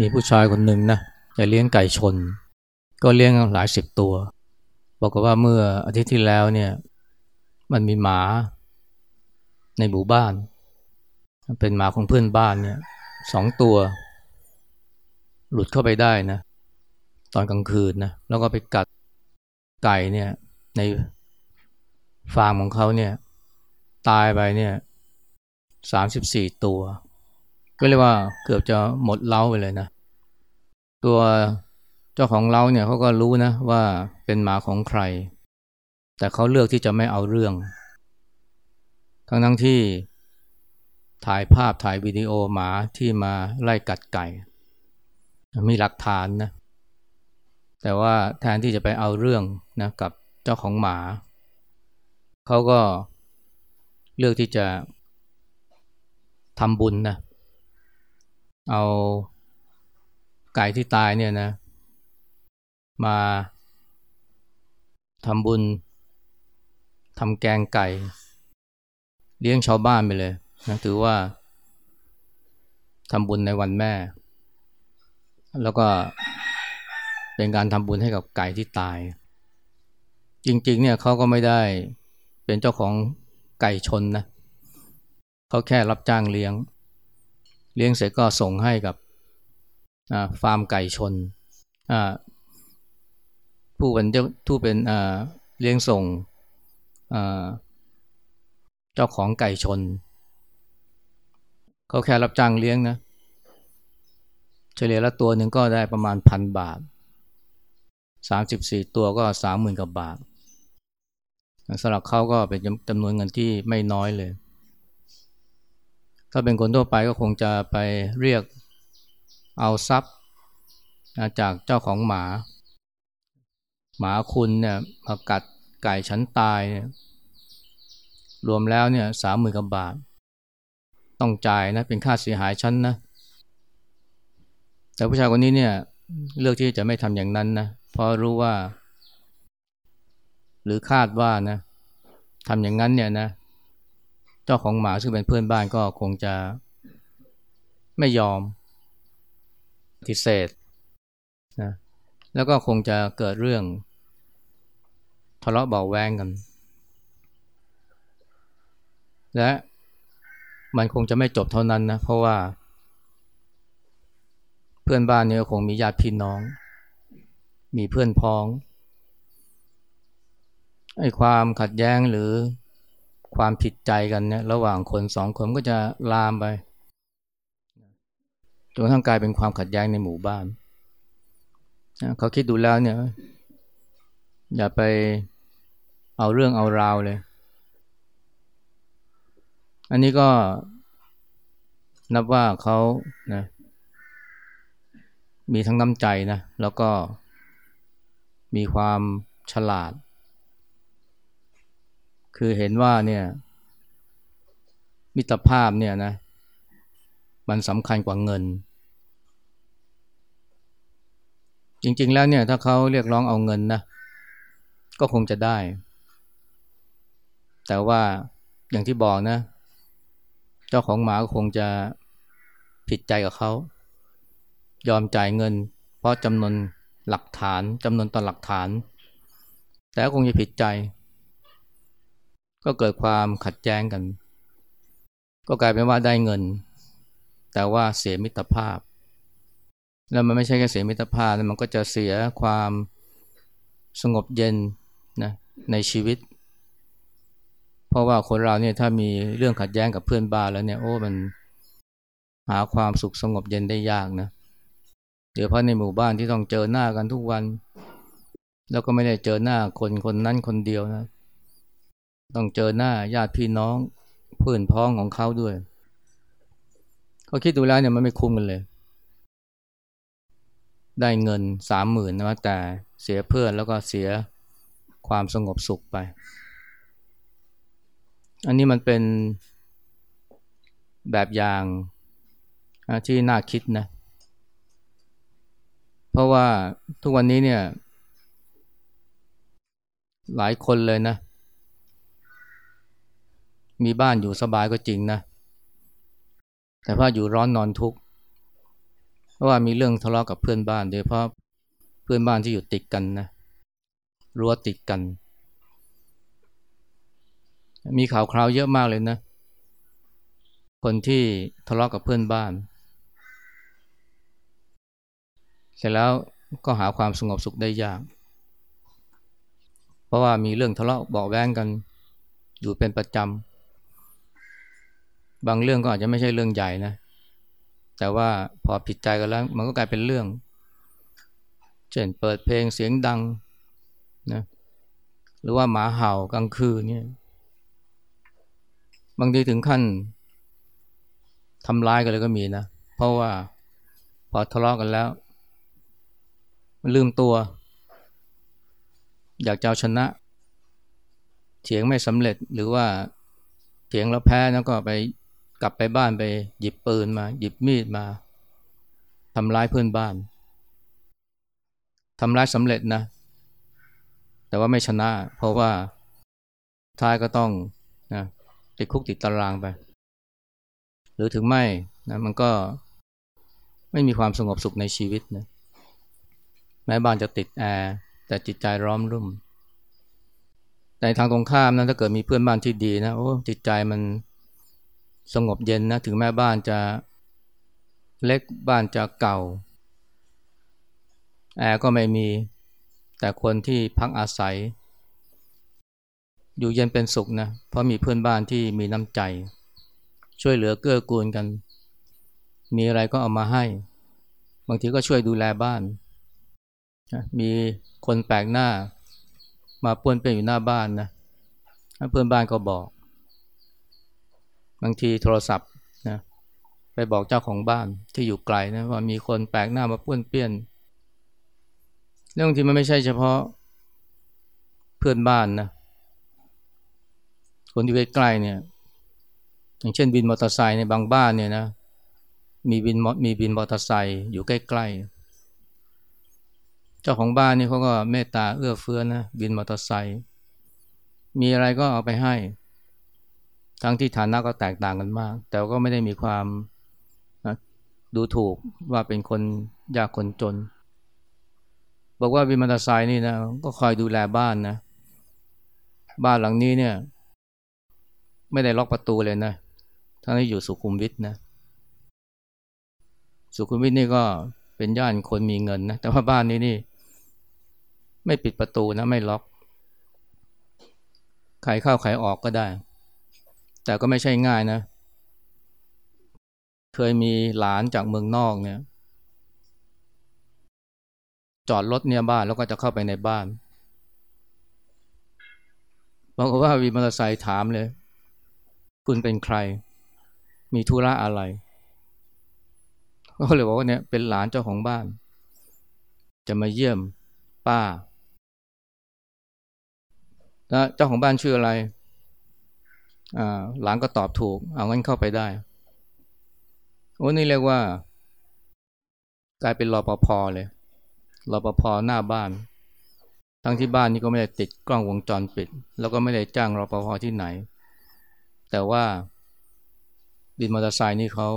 มีผู้ชายคนหนึ่งนะจะเลี้ยงไก่ชน ก็เลี้ยงหลายสิบตัว บอกว่าเมื่ออาทิตย์ที่แล้วเนี่ย มันมีหมาในหมู่บ้าน เป็นหมาของเพื่อนบ้านเนี่ยสองตัว หลุดเข้าไปได้นะ ตอนกลางคืนนะแล้วก็ไปกัดไก่เนี่ยในฟาร์มของเขาเนี่ย ตายไปเนี่ยสามสิบสี่ตัว ก็เรียกว่าเกือบจะหมดเล้าไปเลยนะ ตัวเจ้าของเล้าเนี่ยเขาก็รู้นะว่าเป็นหมาของใคร แต่เขาเลือกที่จะไม่เอาเรื่อง ทั้งทั้งที่ถ่ายภาพถ่ายวิดีโอหมาที่มาไล่กัดไก่ มีหลักฐานนะ แต่ว่าแทนที่จะไปเอาเรื่องนะกับเจ้าของหมา เขาก็เลือกที่จะทำบุญนะเเอาไก่ที่ตายเนี่ยนะ มาทำบุญทำแกงไก่ เลี้ยงชาวบ้านไปเลยนะถือว่าทำบุญในวันแม่ แล้วก็เป็นการทำบุญให้กับไก่ที่ตาย จริงๆเนี่ยเขาก็ไม่ได้เป็นเจ้าของไก่ชนนะเขาแค่รับจ้างเลี้ยง เลี้ยงเสร็จก็ส่งให้กับฟาร์มไก่ชน ผู้เป็นเจ้าผู้เป็นเลี้ยงส่งเจ้าของไก่ชน เขาแค่รับจ้างเลี้ยงนะ เฉลี่ยละตัวหนึ่งก็ได้ประมาณพันบาทสามสิบสี่ตัวก็สามหมื่นกว่าบาทสำหรับเขาก็เป็นจำนวนเงินที่ไม่น้อยเลย ถ้าเป็นคนทั่วไปก็คงจะไปเรียกเอาทรัพย์จากเจ้าของหมา หมาคุณเนี่ยมากัดไก่ชั้นตายเนี่ยรวมแล้วเนี่ยสามหมื่นกว่าบาท ต้องจ่ายนะเป็นค่าเสียหายชั้นนะ แต่ผู้ชายคนนี้เนี่ยเลือกที่จะไม่ทำอย่างนั้นนะเพราะรู้ว่า หรือคาดว่านะทำอย่างนั้นเนี่ยนะ จ้าของหมาซึ่งเป็นเพื่อนบ้านก็คงจะไม่ยอมปฏิเสธนะแล้วก็คงจะเกิดเรื่องทะเลาะเบาแวงกัน และมันคงจะไม่จบเท่านั้นนะ เพราะว่า เพื่อนบ้านนี้คงมีญาติพี่น้อง มีเพื่อนพ้องไอ้ความขัดแย้งหรือ ความผิดใจกันเนี่ยระหว่างคนสองคนก็จะลามไปจนทั้งกลายเป็นความขัดแย้งในหมู่บ้านเขาคิดดูแล้วเนี่ย อย่าไปเอาเรื่องเอาราวเลย อันนี้ก็นับว่าเขานะมีทั้งน้ำใจนะ แล้วก็มีความฉลาด คือเห็นว่าเนี่ยมิตรภาพเนี่ยนะมันสำคัญกว่าเงิน จริง ๆ แล้วเนี่ยถ้าเขาเรียกร้องเอาเงินนะก็คงจะได้ แต่ว่าอย่างที่บอกนะ เจ้าของหมาก็คงจะผิดใจกับเขา ยอมจ่ายเงิน เพราะจำนวนหลักฐานจำนวนต่อหลักฐาน แต่คงจะผิดใจ ก็เกิดความขัดแย้งกัน ก็กลายเป็นว่าได้เงิน แต่ว่าเสียมิตรภาพ แล้วมันไม่ใช่แค่เสียมิตรภาพมันก็จะเสียความสงบเย็นนะในชีวิต เพราะว่าคนเราเนี่ยถ้ามีเรื่องขัดแย้งกับเพื่อนบ้านแล้วเนี่ยโอ้มันหาความสุขสงบเย็นได้ยากนะเดี๋ยวเพราะในหมู่บ้านที่ต้องเจอหน้ากันทุกวัน แล้วก็ไม่ได้เจอหน้าคนคนนั้นคนเดียวนะ ต้องเจอหน้าญาติพี่น้องเพื่อนพ้องของเขาด้วยเขาคิดดูแล้วเนี่ยมันไม่คุ้มกันเลย ได้เงินสามหมื่นนะแต่เสียเพื่อนแล้วก็เสียความสงบสุขไป อันนี้มันเป็นแบบอย่างที่น่าคิดนะ เพราะว่าทุกวันนี้เนี่ย หลายคนเลยนะ มีบ้านอยู่สบายก็จริงนะ แต่ว่าอยู่ร้อนนอนทุกข์ราะว่ามีเรื่องทะเลาะกับเพื่อนบ้านโดยเพราะเพื่อนบ้านที่อยู่ติดกันนะรั้วติดกัน มีข่าวคราวเยอะมากเลยนะ คนที่ทะเลาะกับเพื่อนบ้าน เสร็จแล้วก็หาความสงบสุขได้ยาก เพราะว่ามีเรื่องทะเลาะเบอกแว้งกัน อยู่เป็นประจำ บางเรื่องก็อาจจะไม่ใช่เรื่องใหญ่นะ แต่ว่าพอผิดใจกันแล้ว มันก็กลายเป็นเรื่อง เช่นเปิดเพลงเสียงดังนะ หรือว่าหมาเห่ากลางคืนเนี่ย บางทีถึงขั้นทำร้ายกันเลยก็มีนะ เพราะว่าพอทะเลาะกันแล้ว มันลืมตัว อยากจะเอาชนะเถียงไม่สำเร็จหรือว่าเถียงแล้วแพ้แล้วก็ไป กลับไปบ้านไปหยิบปืนมา หยิบมีดมาทำร้ายเพื่อนบ้านทำร้ายสำเร็จนะ แต่ว่าไม่ชนะ เพราะว่าท้ายก็ต้องนะติดคุกติดตารางไป หรือถึงไม่นะมันก็ไม่มีความสงบสุขในชีวิตนะแม้บ้านจะติดแอร์แต่จิตใจร้อมรุ่มในทางตรงข้ามนะถ้าเกิดมีเพื่อนบ้านที่ดีนะโอ้จิตใจมัน สงบเย็นนะถึงแม่บ้านจะเล็กบ้านจะเก่า แอร์ก็ไม่มี แต่คนที่พักอาศัย อยู่เย็นเป็นสุขนะเพราะมีเพื่อนบ้านที่มีน้ำใจ ช่วยเหลือเกื้อกูลกัน มีอะไรก็เอามาให้ บางทีก็ช่วยดูแลบ้าน มีคนแปลกหน้า มาป่วนเป็นอยู่หน้าบ้านนะเพื่อนบ้านก็บอก บางทีโทรศัพท์นะไปบอกเจ้าของบ้านที่อยู่ไกลนะว่ามีคนแปลกหน้ามาป้วนเปี้ยนเรื่องที่มันไม่ใช่เฉพาะเพื่อนบ้านนะคนที่ใกล้ๆเนี่ย อย่างเช่นบินมอเตอร์ไซค์ในบางบ้านเนี่ยนะมีบินมีบินมอเตอร์ไซค์อยู่ใกล้ๆ เจ้าของบ้านนี่เขาก็เมตตาเอื้อเฟื้อนะบินมอเตอร์ไซค์มีอะไรก็เอาไปให้ ทั้งที่ฐานะก็แตกต่างกันมาก แต่ก็ไม่ได้มีความนะดูถูกว่าเป็นคนยากคนจน บอกว่าวินมอเตอร์ไซค์นี่นะก็คอยดูแลบ้านนะ บ้านหลังนี้เนี่ย ไม่ได้ล็อกประตูเลยนะทั้งที่อยู่สุขุมวิทนะ สุขุมวิทนี่ก็เป็นย่านคนมีเงินนะ แต่ว่าบ้านนี้นี่ ไม่ปิดประตูนะ ไม่ล็อก ใครเข้าใครออกก็ได้ แต่ก็ไม่ใช่ง่ายนะ เคยมีหลานจากเมืองนอกเนี่ย จอดรถเนี่ยบ้านแล้วก็จะเข้าไปในบ้านบอกว่าวีมอเตอร์ไซค์ถามเลย คุณเป็นใคร มีธุระอะไร ก็เลยบอกว่าเนี่ยเป็นหลานเจ้าของบ้าน จะมาเยี่ยมป้าแล้วเจ้าของบ้านชื่ออะไร หลานก็ตอบถูก เอางั้นเข้าไปได้ โอ้นี่เรียกว่า กลายเป็นรอปภเลยรอปภหน้าบ้าน ทั้งที่บ้านนี้ก็ไม่ได้ติดกล้องวงจรปิด แล้วก็ไม่ได้จ้างรอปภที่ไหน แต่ว่าบินมอเตอร์ไซค์นี่เขา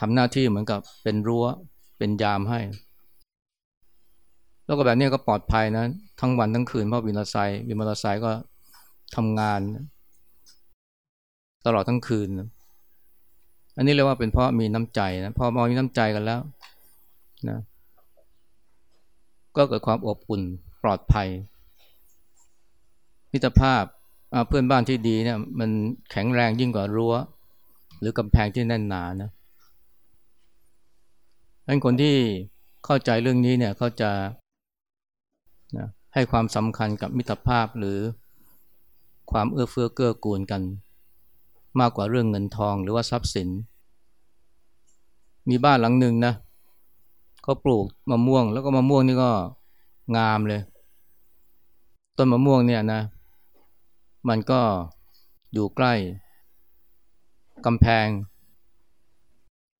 ทำหน้าที่เหมือนกับเป็นรั้ว เป็นยามให้ แล้วก็แบบนี้ก็ปลอดภัยนะ ทั้งวันทั้งคืนเพราะบินมอเตอร์ไซค์บินมอเตอร์ไซค์ก็ทำงาน ตลอดทั้งคืน อันนี้เรียกว่าเป็นเพราะมีน้ำใจนะพอมองมีน้ำใจกันแล้วนะก็เกิดความอบอุ่นปลอดภัย มิตรภาพเพื่อนบ้านที่ดีเนี่ยมันแข็งแรงยิ่งกว่ารั้ว หรือกำแพงที่แน่นหนานะดังคนที่เข้าใจเรื่องนี้เนี่ยเขาจะนะให้ความสำคัญกับมิตรภาพหรือความเอื้อเฟื้อเกื้อกูลกัน มากกว่าเรื่องเงินทองหรือว่าทรัพย์สิน มีบ้านหลังหนึ่งนะเขาปลูกมะม่วง แล้วก็มะม่วงนี่ก็งามเลย ต้นมะม่วงเนี่ยนะ มันก็อยู่ใกล้กำแพง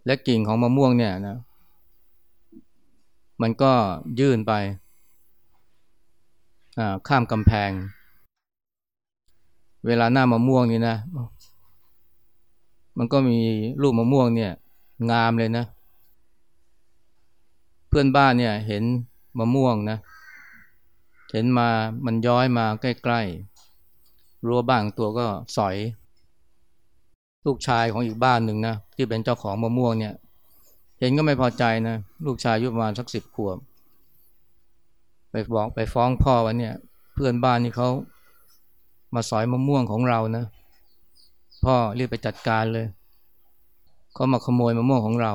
และกิ่งของมะม่วงเนี่ยนะ มันก็ยื่นไปข้ามกำแพง เวลาหน้ามะม่วงนี่นะ มันก็มีลูกมะม่วงเนี่ยงามเลยนะ เพื่อนบ้านเนี่ยเห็นมะม่วงนะ เห็นมามันย้อยมาใกล้ๆรั้วบ้านตัวก็สอย ลูกชายของอีกบ้านหนึ่งนะที่เป็นเจ้าของมะม่วงเนี่ย เห็นก็ไม่พอใจนะลูกชายอายุประมาณสักสิบขวบไปบอกไปฟ้องพ่อว่าเนี่ย เพื่อนบ้านนี่เขามาสอยมะม่วงของเรานะ พ่อรีบไปจัดการเลย เขามาขโมยมะม่วงของเรา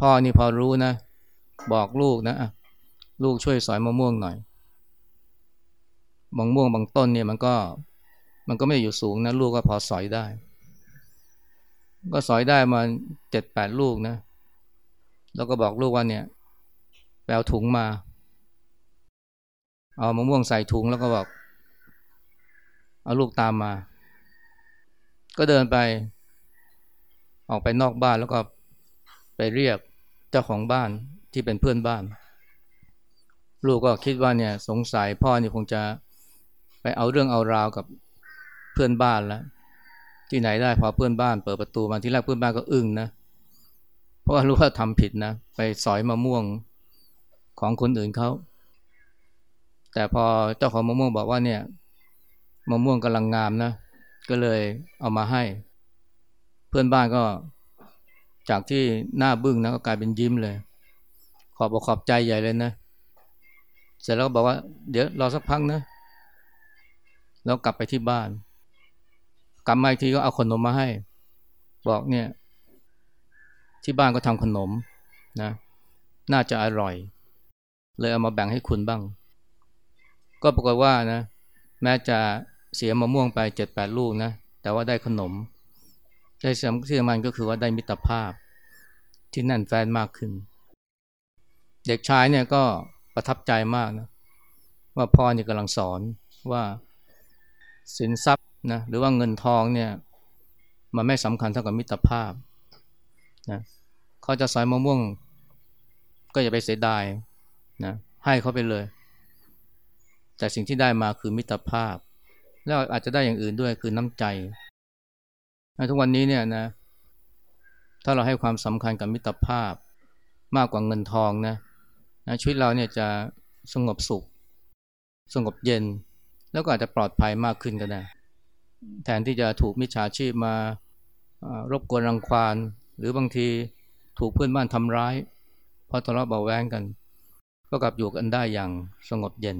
พ่อนี่พอรู้นะ บอกลูกนะลูกช่วยสอยมะม่วงหน่อยบางม่วงบางต้นเนี่ยมันก็มันก็ไม่อยู่สูงนะ ลูกก็พอสอยได้ ก็สอยได้มาเจ็ดแปดลูกนะ แล้วก็บอกลูกว่าเนี่ยแปลถุงมา เอามะม่วงใส่ถุงแล้วก็บอก เอาลูกตามมา ก็เดินไป ออกไปนอกบ้านแล้วก็ไปเรียกเจ้าของบ้านที่เป็นเพื่อนบ้าน ลูกก็คิดว่าเนี่ยสงสัยพ่อนี่คงจะไปเอาเรื่องเอาราวกับเพื่อนบ้านแล้วที่ไหนได้พอเพื่อนบ้านเปิดประตูมาที่แรกเพื่อนบ้านก็อึ้งนะเพราะว่ารู้ว่าทำผิดนะ ไปสอยมะม่วงของคนอื่นเขาแต่พอเจ้าของมะม่วงบอกว่าเนี่ยมะม่วงกำลังงามนะ ก็เลยเอามาให้ เพื่อนบ้านก็จากที่หน้าบึ้งนะก็กลายเป็นยิ้มเลย ขอบอกขอบใจใหญ่เลยนะ เสร็จแล้วก็บอกว่าเดี๋ยวรอสักพักนะ แล้วกลับไปที่บ้าน กลับมาอีกทีก็เอาขนมมาให้ บอกเนี่ย ที่บ้านก็ทำขนมนะ น่าจะอร่อย เลยเอามาแบ่งให้คุณบ้าง ก็ปรากฏว่านะ แม้จะ เสียมะม่วงไปเจ็ดแปดลูกนะ แต่ว่าได้ขนมได้สำคัญมันก็คือว่าได้มิตรภาพ ที่แน่นแฟนมากขึ้น เด็กชายเนี่ยก็ประทับใจมากนะว่าพ่อเนี่ยกำลังสอนว่าสินทรัพย์นะหรือว่าเงินทองเนี่ยมันไม่สำคัญเท่ากับมิตรภาพนะเขาจะสอยมะม่วง ก็อย่าไปเสียดายนะให้เขาไปเลย แต่สิ่งที่ได้มาคือมิตรภาพ แล้วอาจจะได้อย่างอื่นด้วยคือน้ำใจทุกวันนี้เนี่ยนะถ้าเราให้ความสำคัญกับมิตรภาพมากกว่าเงินทองนะนะชีวิตเราเนี่ยจะสงบสุข สงบเย็น แล้วก็อาจจะปลอดภัยมากขึ้นก็ได้แทนที่จะถูกมิจฉาชีพมารบกวนรังควานหรือบางทีถูกเพื่อนบ้านทำร้าย เพราะทะเลาะเบาแวงกัน ก็กลับอยู่กันได้อย่างสงบเย็น